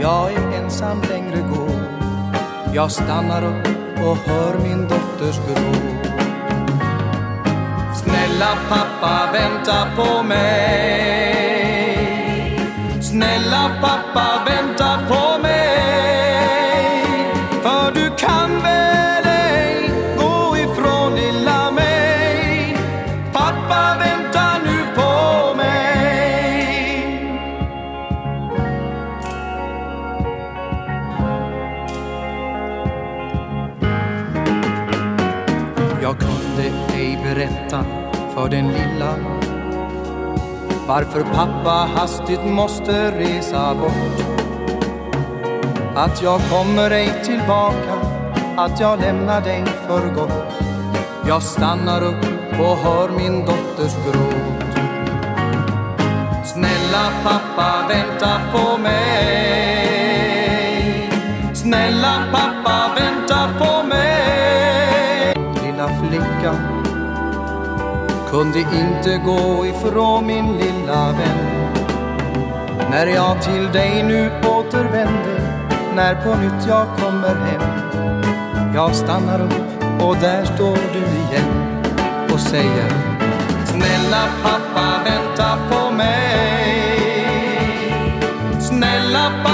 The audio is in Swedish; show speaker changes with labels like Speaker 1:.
Speaker 1: jag är ensam längre går Jag stannar upp och hör min dotters gråt. Snälla pappa, vänta på mig. Snälla pappa, vänta på mig. Jag kunde ej berätta för den lilla varför pappa hastigt måste resa bort. Att jag kommer ej tillbaka, att jag lämnar dig för gott. Jag stannar upp och hör min dotters gråt. Snälla pappa, vänta på mig. Snälla pappa, flicka kunde inte gå ifrån min lilla vän. När jag till dig nu återvänder, när på nytt jag kommer hem. Jag stannar upp och där står du igen och säger Snälla pappa, vänta på mig. Snälla pappa